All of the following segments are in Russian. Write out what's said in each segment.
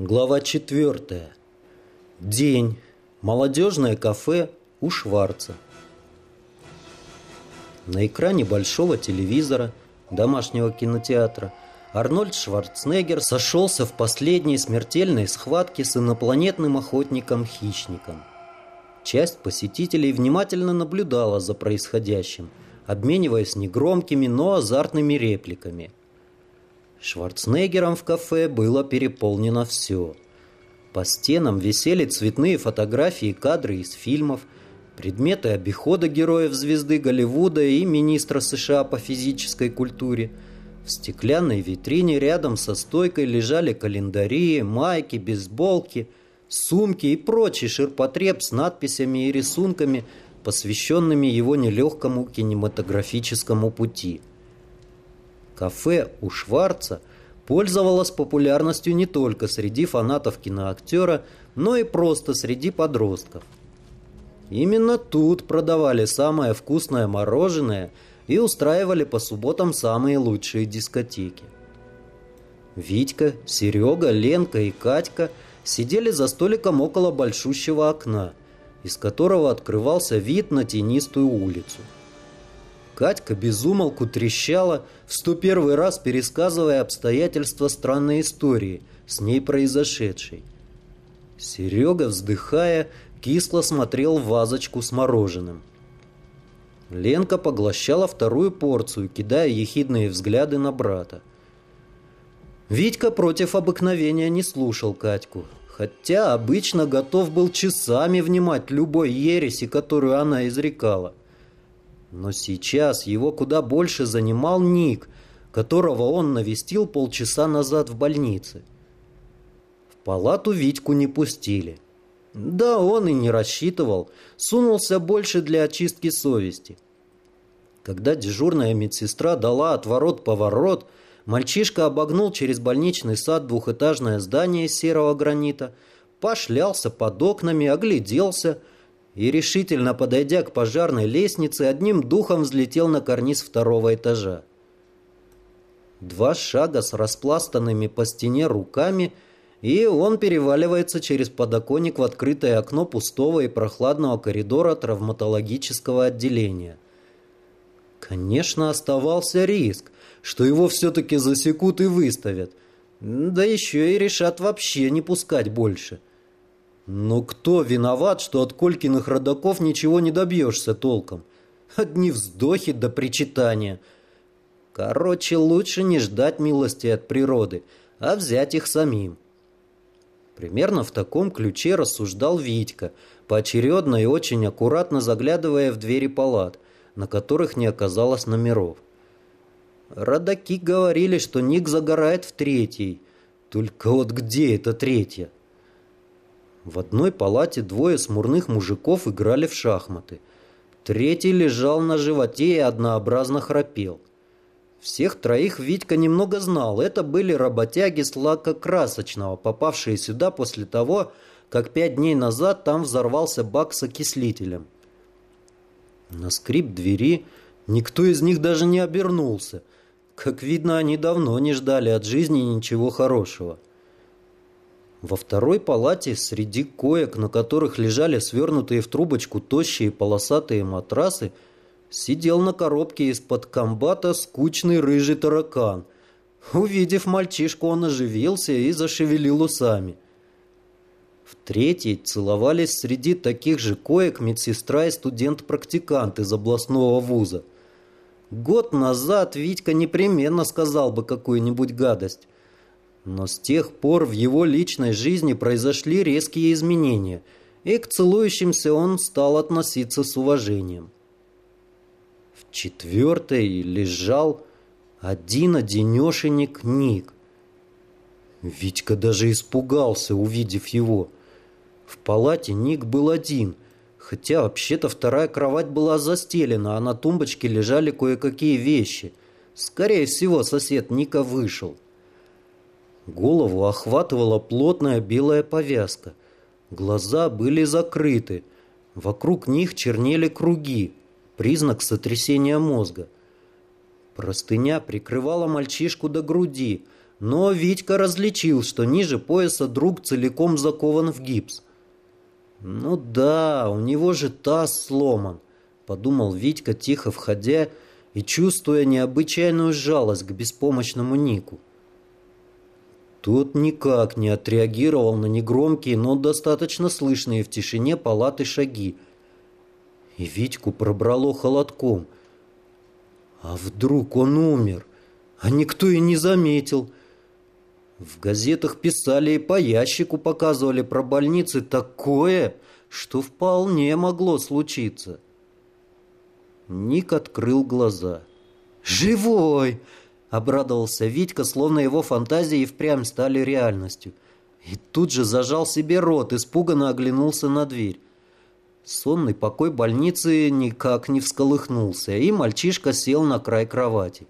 Глава четвертая. День. Молодежное кафе у Шварца. На экране большого телевизора, домашнего кинотеатра, Арнольд Шварценеггер сошелся в последней смертельной схватке с инопланетным охотником-хищником. Часть посетителей внимательно наблюдала за происходящим, обмениваясь негромкими, но азартными репликами – Шварценеггером в кафе было переполнено все. По стенам висели цветные фотографии и кадры из фильмов, предметы обихода героев звезды Голливуда и министра США по физической культуре. В стеклянной витрине рядом со стойкой лежали календари, майки, бейсболки, сумки и прочий ширпотреб с надписями и рисунками, посвященными его нелегкому кинематографическому пути – Кафе у Шварца пользовалось популярностью не только среди фанатов киноактера, но и просто среди подростков. Именно тут продавали самое вкусное мороженое и устраивали по субботам самые лучшие дискотеки. Витька, Серега, Ленка и Катька сидели за столиком около большущего окна, из которого открывался вид на тенистую улицу. Катька безумолку трещала, в сто первый раз пересказывая обстоятельства странной истории, с ней произошедшей. Серега, вздыхая, кисло смотрел в вазочку с мороженым. Ленка поглощала вторую порцию, кидая ехидные взгляды на брата. Витька против обыкновения не слушал Катьку, хотя обычно готов был часами внимать любой ереси, которую она изрекала. Но сейчас его куда больше занимал Ник, которого он навестил полчаса назад в больнице. В палату Витьку не пустили. Да, он и не рассчитывал, сунулся больше для очистки совести. Когда дежурная медсестра дала отворот-поворот, мальчишка обогнул через больничный сад двухэтажное здание серого гранита, пошлялся под окнами, огляделся – и, решительно подойдя к пожарной лестнице, одним духом взлетел на карниз второго этажа. Два шага с распластанными по стене руками, и он переваливается через подоконник в открытое окно пустого и прохладного коридора травматологического отделения. Конечно, оставался риск, что его все-таки засекут и выставят, да еще и решат вообще не пускать больше – но кто виноват, что от Колькиных родаков ничего не добьешься толком? Одни вздохи до причитания. Короче, лучше не ждать милости от природы, а взять их самим. Примерно в таком ключе рассуждал Витька, поочередно и очень аккуратно заглядывая в двери палат, на которых не оказалось номеров. Родаки говорили, что Ник загорает в третьей. Только вот где это третья? В одной палате двое смурных мужиков играли в шахматы. Третий лежал на животе и однообразно храпел. Всех троих Витька немного знал. Это были работяги с лакокрасочного, попавшие сюда после того, как пять дней назад там взорвался бак с окислителем. На скрип двери никто из них даже не обернулся. Как видно, они давно не ждали от жизни ничего хорошего. Во второй палате среди коек, на которых лежали свернутые в трубочку тощие полосатые матрасы, сидел на коробке из-под комбата скучный рыжий таракан. Увидев мальчишку, он оживился и зашевелил усами. В третьей целовались среди таких же коек медсестра и студент-практикант из областного вуза. Год назад Витька непременно сказал бы какую-нибудь гадость. Но с тех пор в его личной жизни произошли резкие изменения, и к целующимся он стал относиться с уважением. В четвертой лежал один-одинешенек Ник. Витька даже испугался, увидев его. В палате Ник был один, хотя вообще-то вторая кровать была застелена, а на тумбочке лежали кое-какие вещи. Скорее всего, сосед Ника вышел. Голову охватывала плотная белая повязка. Глаза были закрыты. Вокруг них чернели круги, признак сотрясения мозга. Простыня прикрывала мальчишку до груди. Но Витька различил, что ниже пояса друг целиком закован в гипс. «Ну да, у него же таз сломан», — подумал Витька, тихо входя и чувствуя необычайную жалость к беспомощному Нику. Тот никак не отреагировал на негромкие, но достаточно слышные в тишине палаты шаги. И Витьку пробрало холодком. А вдруг он умер? А никто и не заметил. В газетах писали и по ящику показывали про больницы такое, что вполне могло случиться. Ник открыл глаза. «Живой!» Обрадовался Витька, словно его фантазии впрямь стали реальностью. И тут же зажал себе рот, испуганно оглянулся на дверь. Сонный покой больницы никак не всколыхнулся, и мальчишка сел на край кровати.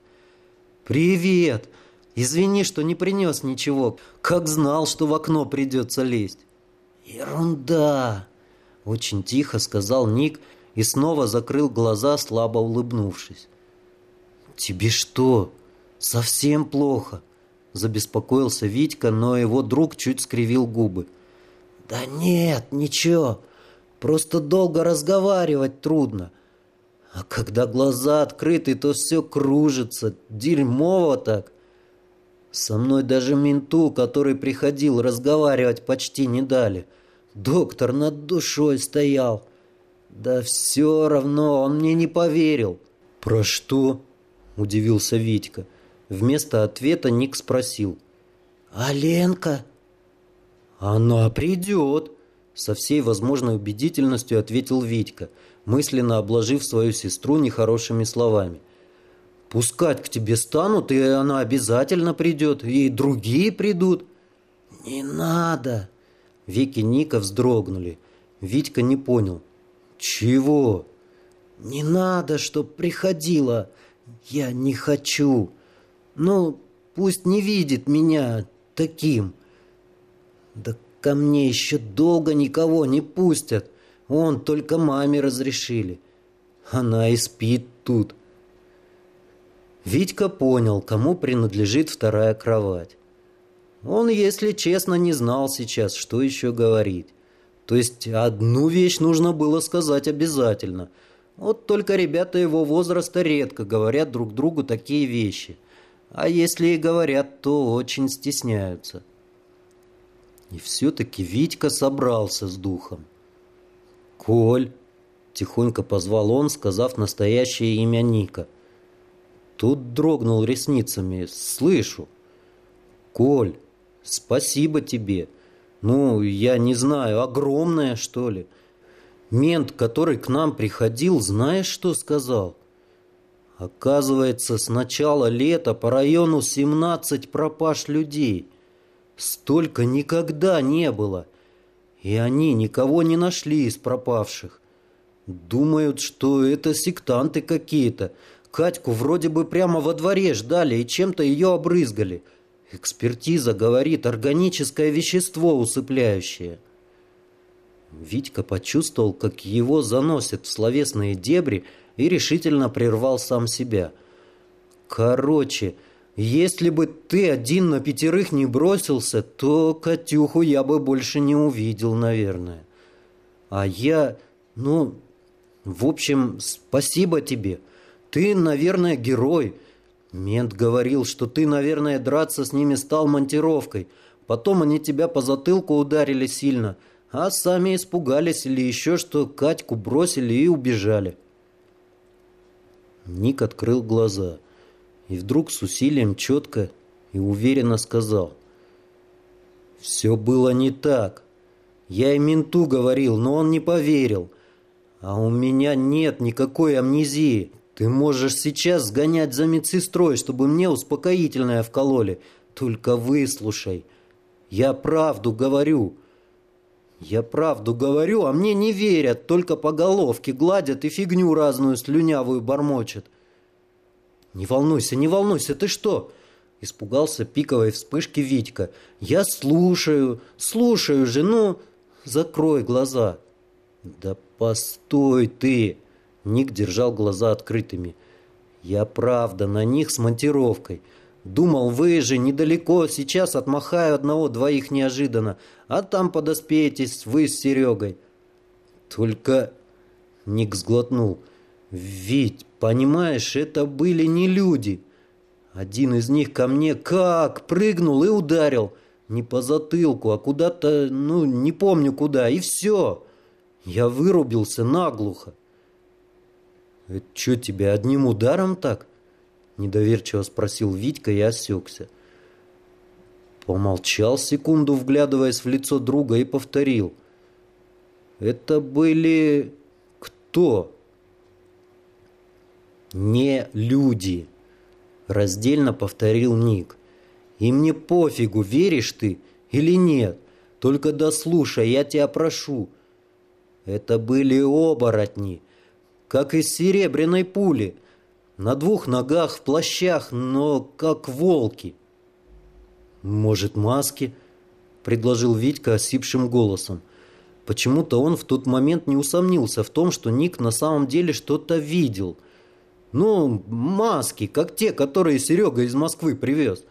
«Привет! Извини, что не принес ничего. Как знал, что в окно придется лезть». «Ерунда!» — очень тихо сказал Ник и снова закрыл глаза, слабо улыбнувшись. «Тебе что, «Совсем плохо», — забеспокоился Витька, но его друг чуть скривил губы. «Да нет, ничего, просто долго разговаривать трудно. А когда глаза открыты, то все кружится, дерьмово так. Со мной даже менту, который приходил разговаривать, почти не дали. Доктор над душой стоял. Да все равно, он мне не поверил». «Про что?» – удивился Витька. – Вместо ответа Ник спросил. «А Ленка?» «Она придет!» Со всей возможной убедительностью ответил Витька, мысленно обложив свою сестру нехорошими словами. «Пускать к тебе станут, и она обязательно придет, и другие придут». «Не надо!» Веки Ника вздрогнули. Витька не понял. «Чего?» «Не надо, чтоб приходила. Я не хочу. Ну, пусть не видит меня таким. Да ко мне еще долго никого не пустят. Он только маме разрешили. Она и спит тут. Витька понял, кому принадлежит вторая кровать. Он, если честно, не знал сейчас, что еще говорить. То есть одну вещь нужно было сказать обязательно. Вот только ребята его возраста редко говорят друг другу такие вещи – а если и говорят, то очень стесняются. И все-таки Витька собрался с духом. «Коль!» — тихонько позвал он, сказав настоящее имя Ника. Тут дрогнул ресницами. «Слышу!» «Коль, спасибо тебе!» «Ну, я не знаю, огромное, что ли?» Мент, который к нам приходил, знаешь, что сказал? Оказывается, с начала лета по району 17 пропаж людей. Столько никогда не было. И они никого не нашли из пропавших. Думают, что это сектанты какие-то. Катьку вроде бы прямо во дворе ждали и чем-то ее обрызгали. Экспертиза говорит, органическое вещество усыпляющее. Витька почувствовал, как его заносят в словесные дебри, и решительно прервал сам себя. «Короче, если бы ты один на пятерых не бросился, то Катюху я бы больше не увидел, наверное. А я, ну, в общем, спасибо тебе. Ты, наверное, герой». Мент говорил, что ты, наверное, драться с ними стал монтировкой. Потом они тебя по затылку ударили сильно, а сами испугались или еще что, Катьку бросили и убежали. Ник открыл глаза и вдруг с усилием четко и уверенно сказал. «Все было не так. Я и менту говорил, но он не поверил. А у меня нет никакой амнезии. Ты можешь сейчас сгонять за медсестрой, чтобы мне успокоительное вкололи. Только выслушай. Я правду говорю». Я правду говорю, а мне не верят, только по головке гладят и фигню разную слюнявую бормочет. Не волнуйся, не волнуйся, ты что? Испугался пиковой вспышки Витька. Я слушаю, слушаю же, ну, закрой глаза. Да постой ты! Ник держал глаза открытыми. Я правда на них с монтировкой. Думал, вы же недалеко, сейчас отмахаю одного-двоих неожиданно, а там подоспеетесь вы с Серегой. Только... Ник сглотнул. Ведь, понимаешь, это были не люди. Один из них ко мне как прыгнул и ударил. Не по затылку, а куда-то, ну, не помню куда, и все. Я вырубился наглухо. «Это что, тебе одним ударом так?» Недоверчиво спросил Витька и осекся. Помолчал секунду, вглядываясь в лицо друга, и повторил. «Это были... кто?» «Не люди», — раздельно повторил Ник. «И мне пофигу, веришь ты или нет. Только дослушай, я тебя прошу. Это были оборотни, как из серебряной пули, на двух ногах, в плащах, но как волки». «Может, маски?» — предложил Витька осипшим голосом. Почему-то он в тот момент не усомнился в том, что Ник на самом деле что-то видел. Ну, маски, как те, которые Серега из Москвы привез.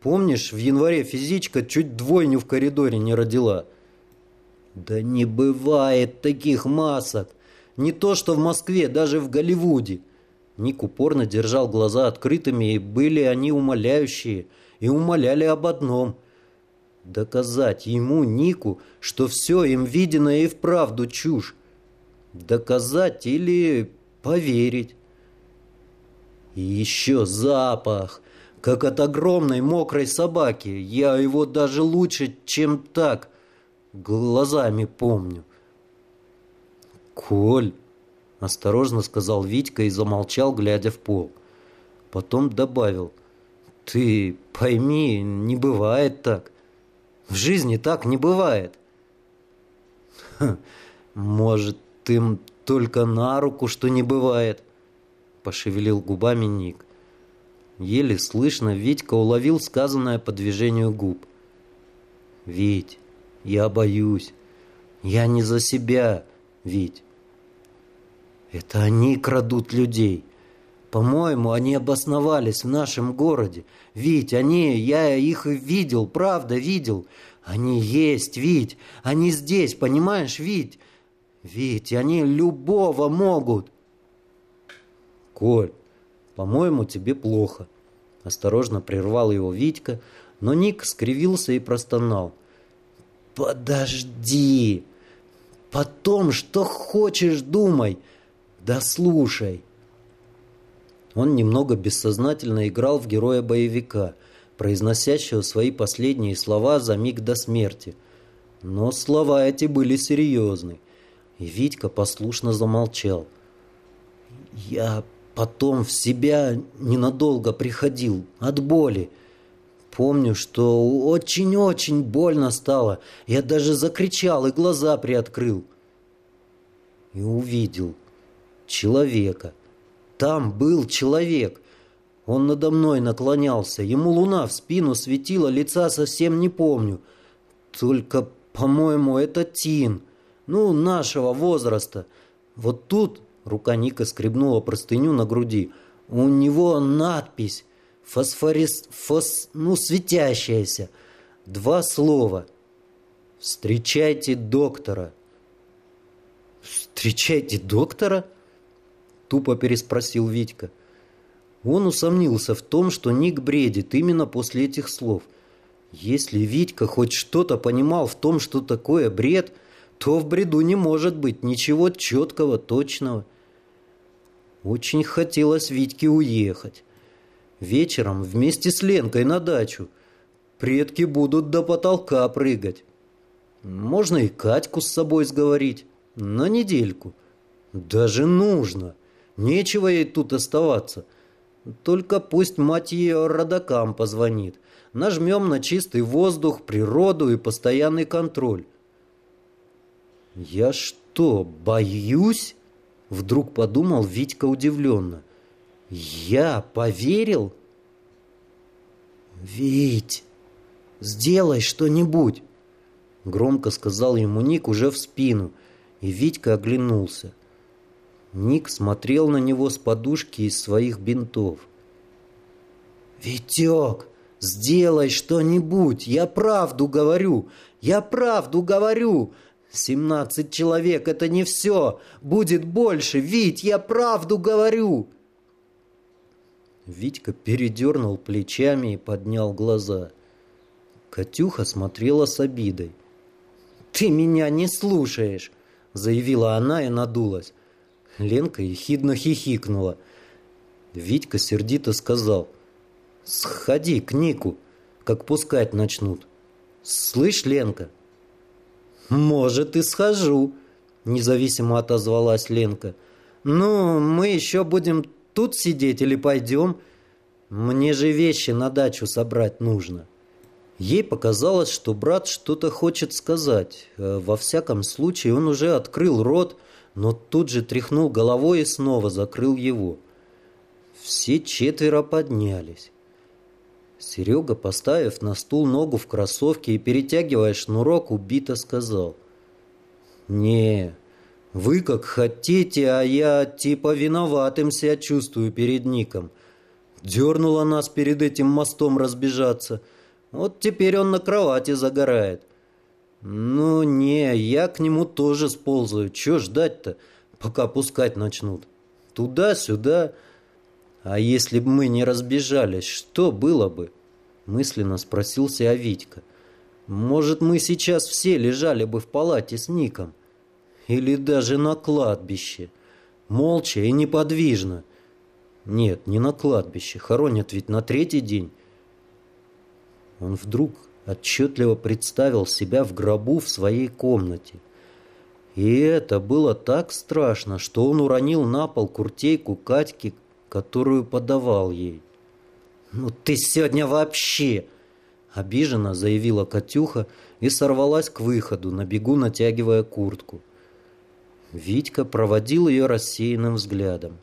Помнишь, в январе физичка чуть двойню в коридоре не родила? Да не бывает таких масок. Не то, что в Москве, даже в Голливуде. Ник упорно держал глаза открытыми, и были они умоляющие, и умоляли об одном – Доказать ему, Нику, что все им виденное и вправду чушь. Доказать или поверить. И еще запах, как от огромной мокрой собаки. Я его даже лучше, чем так, глазами помню. «Коль», — осторожно сказал Витька и замолчал, глядя в пол. Потом добавил, «Ты пойми, не бывает так. В жизни так не бывает. Ха, может, им только на руку, что не бывает, пошевелил губами Ник. Еле слышно Витька уловил сказанное по движению губ. «Вить, я боюсь. Я не за себя, Вить. Это они крадут людей. По-моему, они обосновались в нашем городе. Вить, они, я их видел, правда видел. Они есть, Вить, они здесь, понимаешь, Вить? Вить, они любого могут. Коль, по-моему, тебе плохо. Осторожно прервал его Витька, но Ник скривился и простонал. Подожди. Потом, что хочешь, думай. Да слушай. Он немного бессознательно играл в героя боевика, произносящего свои последние слова за миг до смерти. Но слова эти были серьезны, и Витька послушно замолчал. «Я потом в себя ненадолго приходил, от боли. Помню, что очень-очень больно стало. Я даже закричал и глаза приоткрыл. И увидел человека» Там был человек. Он надо мной наклонялся. Ему луна в спину светила, лица совсем не помню. Только, по-моему, это Тин. Ну, нашего возраста. Вот тут рука Ника скребнула простыню на груди. У него надпись фосфорис... фос... ну, светящаяся. Два слова. «Встречайте доктора». «Встречайте доктора?» Тупо переспросил Витька. Он усомнился в том, что Ник бредит именно после этих слов. Если Витька хоть что-то понимал в том, что такое бред, то в бреду не может быть ничего четкого, точного. Очень хотелось Витьке уехать. Вечером вместе с Ленкой на дачу. Предки будут до потолка прыгать. Можно и Катьку с собой сговорить. На недельку. Даже нужно. Нечего ей тут оставаться. Только пусть мать ее родакам позвонит. Нажмем на чистый воздух, природу и постоянный контроль. «Я что, боюсь?» Вдруг подумал Витька удивленно. «Я поверил?» «Вить, сделай что-нибудь!» Громко сказал ему Ник уже в спину, и Витька оглянулся. Ник смотрел на него с подушки из своих бинтов. «Витек, сделай что-нибудь, я правду говорю, я правду говорю!» «Семнадцать человек — это не все! Будет больше! Вить, я правду говорю!» Витька передернул плечами и поднял глаза. Катюха смотрела с обидой. «Ты меня не слушаешь!» — заявила она и надулась. Ленка ехидно хихикнула. Витька сердито сказал. «Сходи к Нику, как пускать начнут. Слышь, Ленка?» «Может, и схожу», — независимо отозвалась Ленка. «Ну, мы еще будем тут сидеть или пойдем? Мне же вещи на дачу собрать нужно». Ей показалось, что брат что-то хочет сказать. Э, во всяком случае, он уже открыл рот, но тут же тряхнул головой и снова закрыл его. Все четверо поднялись. Серега, поставив на стул ногу в кроссовке и перетягивая шнурок, убито сказал. «Не, вы как хотите, а я типа виноватым себя чувствую перед Ником. Дернула нас перед этим мостом разбежаться». Вот теперь он на кровати загорает. Ну, не, я к нему тоже сползаю. Чего ждать-то, пока пускать начнут? Туда-сюда. А если бы мы не разбежались, что было бы? Мысленно спросился себя Витька. Может, мы сейчас все лежали бы в палате с Ником? Или даже на кладбище? Молча и неподвижно. Нет, не на кладбище. Хоронят ведь на третий день. Он вдруг отчетливо представил себя в гробу в своей комнате. И это было так страшно, что он уронил на пол куртейку Катьки, которую подавал ей. «Ну ты сегодня вообще!» Обиженно заявила Катюха и сорвалась к выходу, на бегу натягивая куртку. Витька проводил ее рассеянным взглядом.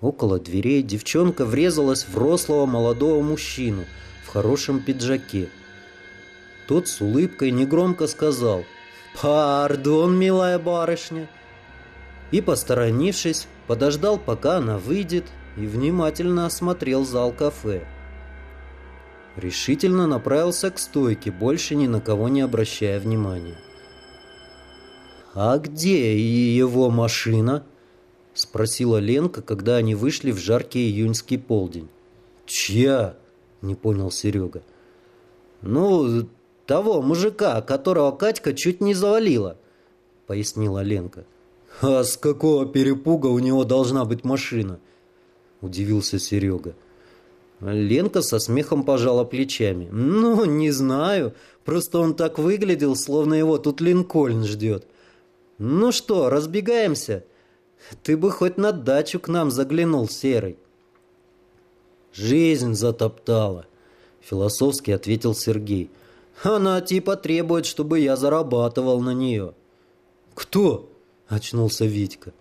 Около дверей девчонка врезалась в рослого молодого мужчину – в хорошем пиджаке. Тот с улыбкой негромко сказал «Пардон, милая барышня!» и, посторонившись, подождал, пока она выйдет, и внимательно осмотрел зал кафе. Решительно направился к стойке, больше ни на кого не обращая внимания. «А где его машина?» — спросила Ленка, когда они вышли в жаркий июньский полдень. «Чья?» Не понял Серега. Ну, того мужика, которого Катька чуть не завалила, пояснила Ленка. А с какого перепуга у него должна быть машина? Удивился Серега. Ленка со смехом пожала плечами. «Ну, не знаю. Просто он так выглядел, словно его тут Линкольн ждет. Ну что, разбегаемся? Ты бы хоть на дачу к нам заглянул, Серый». «Жизнь затоптала», — философски ответил Сергей. «Она типа требует, чтобы я зарабатывал на нее». «Кто?» — очнулся Витька.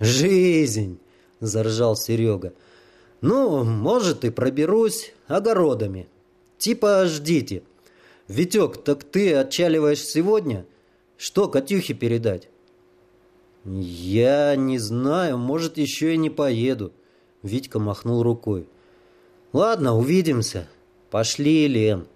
«Жизнь!» — заржал Серега. «Ну, может, и проберусь огородами. Типа ждите. Витек, так ты отчаливаешь сегодня? Что Катюхе передать?» «Я не знаю, может, еще и не поеду», — Витька махнул рукой. Ладно, увидимся. Пошли, Лен.